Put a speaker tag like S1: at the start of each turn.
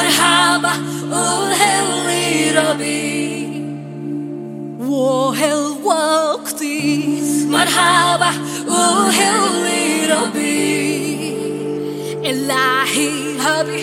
S1: مرحبا وهلي ربي وهل وقتي مرحبا وهلي ربي إلهي هبي